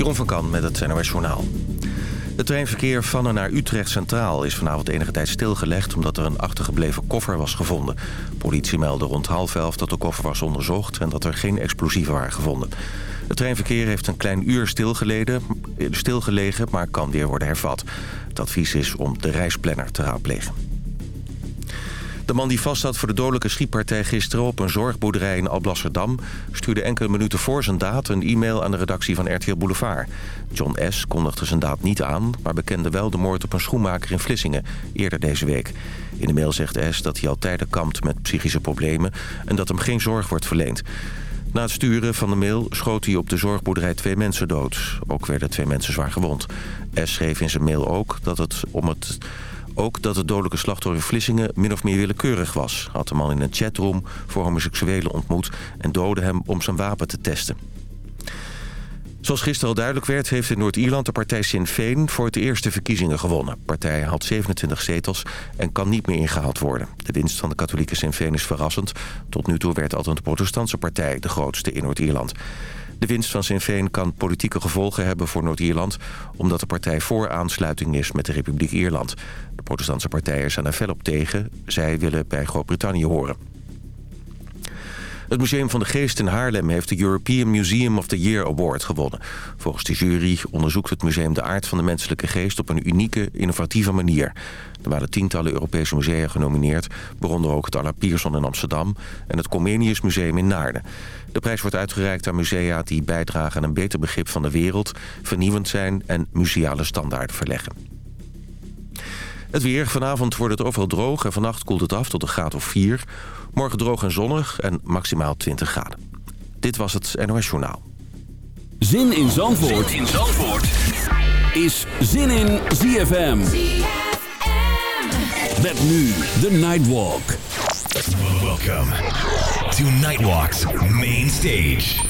Jeroen van Kan met het NOS Journaal. Het treinverkeer van en naar Utrecht Centraal is vanavond enige tijd stilgelegd... omdat er een achtergebleven koffer was gevonden. Politie meldde rond half elf dat de koffer was onderzocht... en dat er geen explosieven waren gevonden. Het treinverkeer heeft een klein uur stilgelegen, maar kan weer worden hervat. Het advies is om de reisplanner te raadplegen. De man die vastzat voor de dodelijke schietpartij gisteren op een zorgboerderij in Alblasserdam... stuurde enkele minuten voor zijn daad een e-mail aan de redactie van RTL Boulevard. John S. kondigde zijn daad niet aan, maar bekende wel de moord op een schoenmaker in Vlissingen eerder deze week. In de mail zegt S. dat hij al tijden kampt met psychische problemen en dat hem geen zorg wordt verleend. Na het sturen van de mail schoot hij op de zorgboerderij twee mensen dood. Ook werden twee mensen zwaar gewond. S. schreef in zijn mail ook dat het om het ook dat het dodelijke slachtoffer in Vlissingen min of meer willekeurig was. Had de man in een chatroom voor homoseksuelen ontmoet... en doodde hem om zijn wapen te testen. Zoals gisteren al duidelijk werd, heeft in Noord-Ierland de partij Sinn Féin voor het eerst de verkiezingen gewonnen. De partij had 27 zetels en kan niet meer ingehaald worden. De winst van de katholieke Sinn Féin is verrassend. Tot nu toe werd altijd de protestantse partij de grootste in Noord-Ierland. De winst van Sinn Féin kan politieke gevolgen hebben voor Noord-Ierland... omdat de partij voor aansluiting is met de Republiek Ierland. De protestantse partijen zijn er fel op tegen. Zij willen bij Groot-Brittannië horen. Het Museum van de Geest in Haarlem heeft de European Museum of the Year Award gewonnen. Volgens de jury onderzoekt het museum de aard van de menselijke geest op een unieke, innovatieve manier. Er waren tientallen Europese musea genomineerd, waaronder ook het Alla Pierson in Amsterdam en het Comenius Museum in Naarden. De prijs wordt uitgereikt aan musea die bijdragen aan een beter begrip van de wereld, vernieuwend zijn en museale standaarden verleggen. Het weer. Vanavond wordt het overal droog en vannacht koelt het af tot een graad of 4. Morgen droog en zonnig en maximaal 20 graden. Dit was het NOS Journaal. Zin in Zandvoort, zin in Zandvoort. is Zin in ZFM. ZFM. Met nu de Nightwalk. Welcome to Nightwalk's main stage.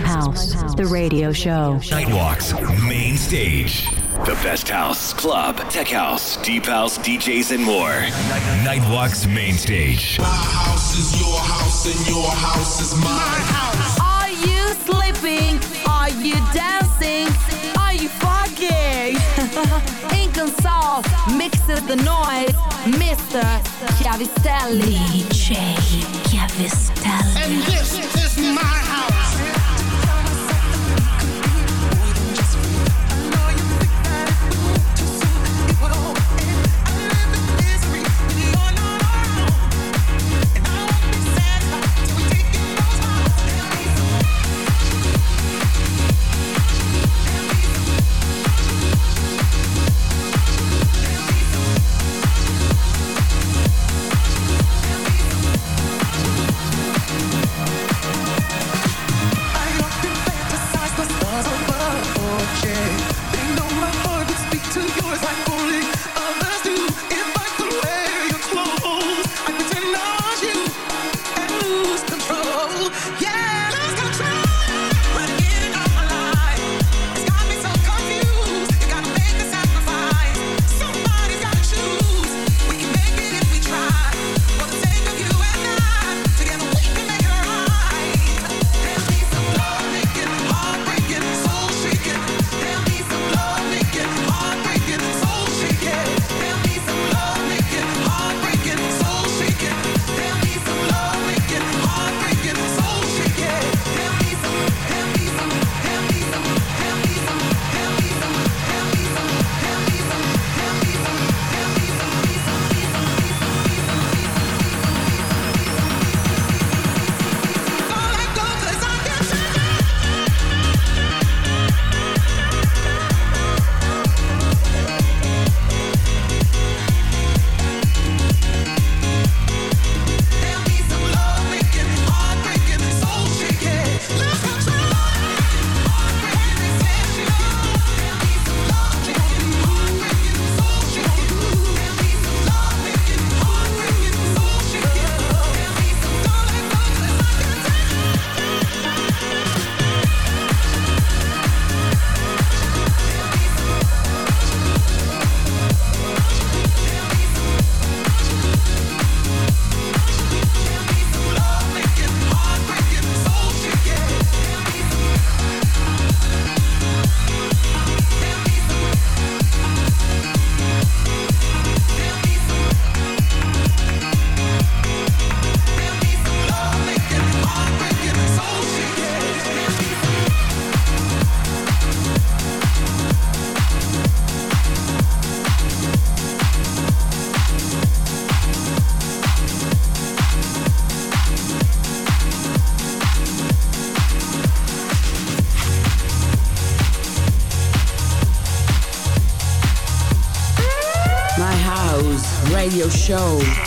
House, the radio show. Nightwalks Main Stage. The best house, club, tech house, deep house, DJs, and more. Nightwalks Main Stage. My house is your house and your house is my house. Are you sleeping? Are you dancing? Are you fucking? Inconsol mixes the noise. Mr. Chiavistelli. DJ Chiavistelli. And this is my house. My show.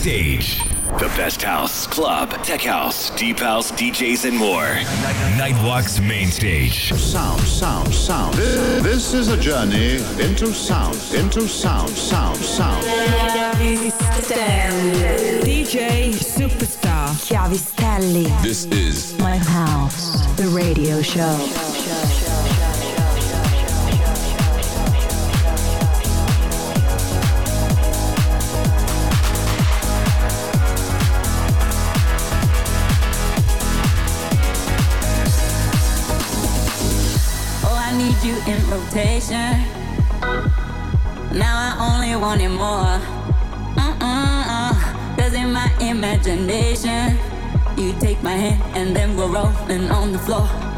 Stage. The best house, club, tech house, deep house, DJs, and more. Nightwalk's main stage. Sound, sound, sound. This, this is a journey into sound, into sound, sound, sound. DJ Superstar. Chiavistelli. This is My House. The radio show. Oh, I need you in rotation. Now I only want it more. Mm-mm-mm. Cause in my imagination, you take my hand and then we're rolling on the floor.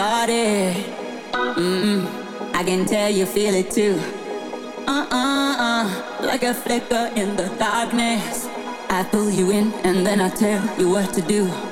started. Mm-mm. I can tell you feel it too. Uh-uh-uh, like a flicker in the darkness. I pull you in and then I tell you what to do.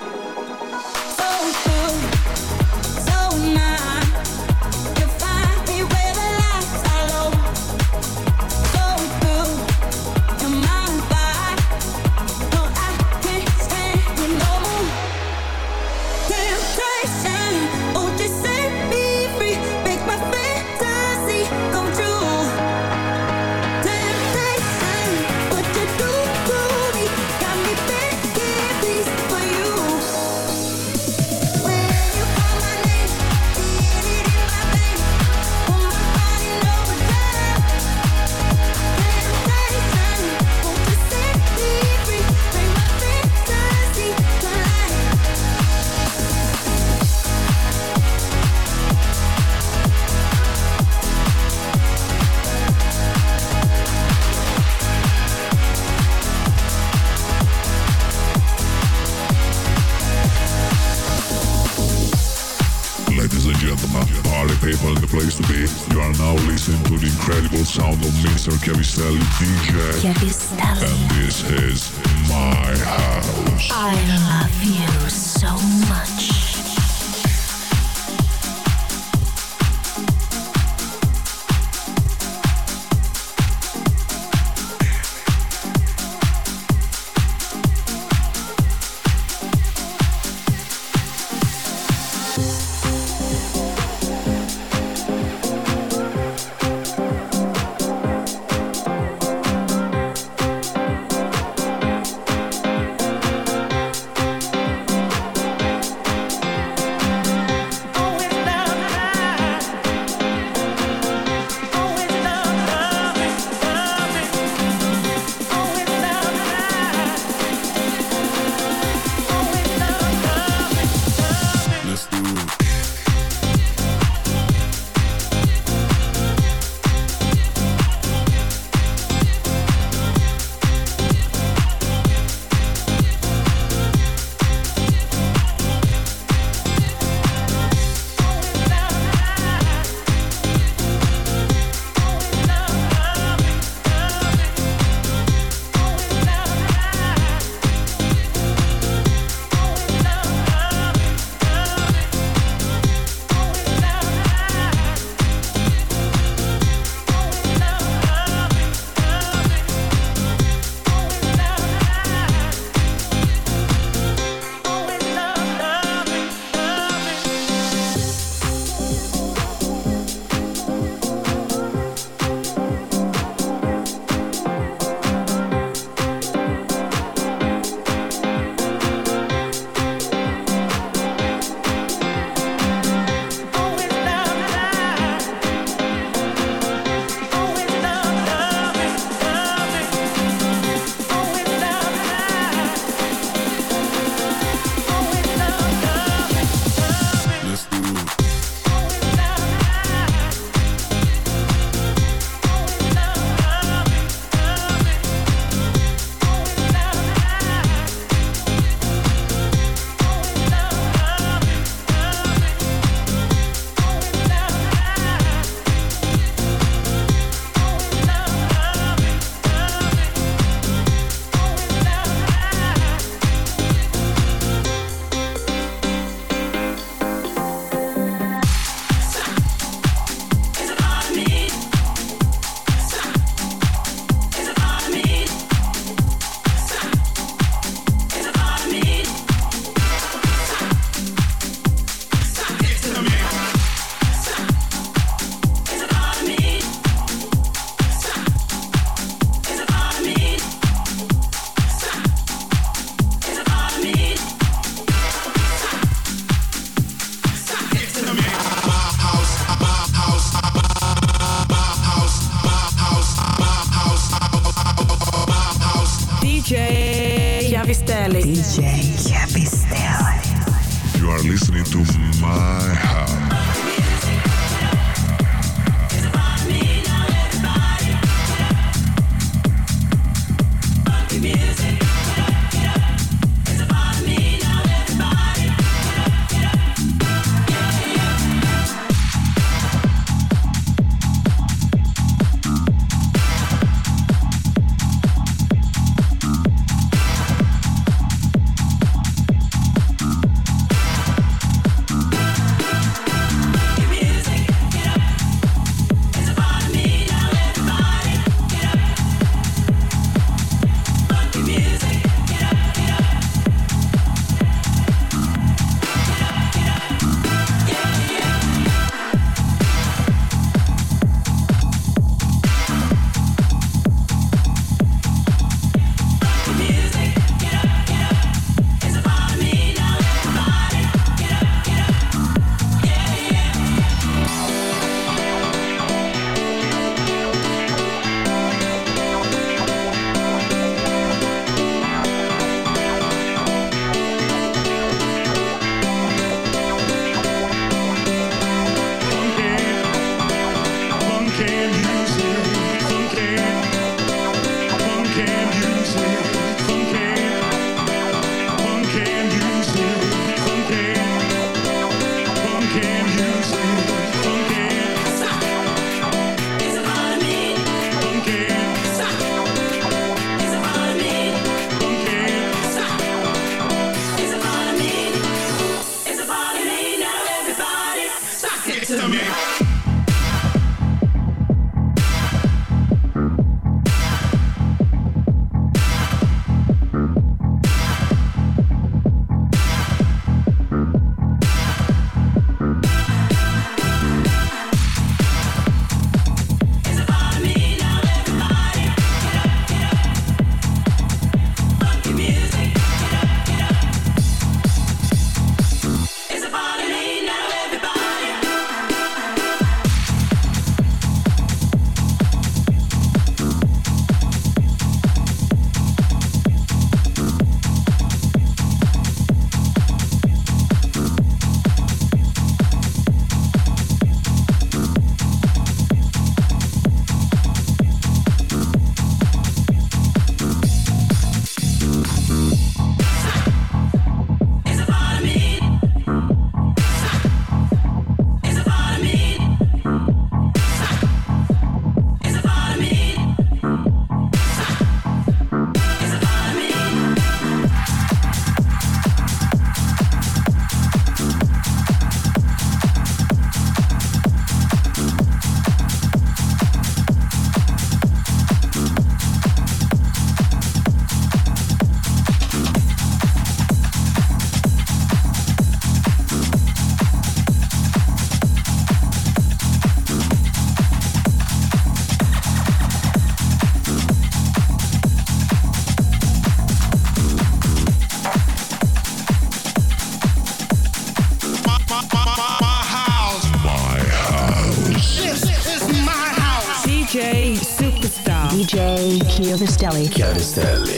Chiavistelli. Chiavistelli.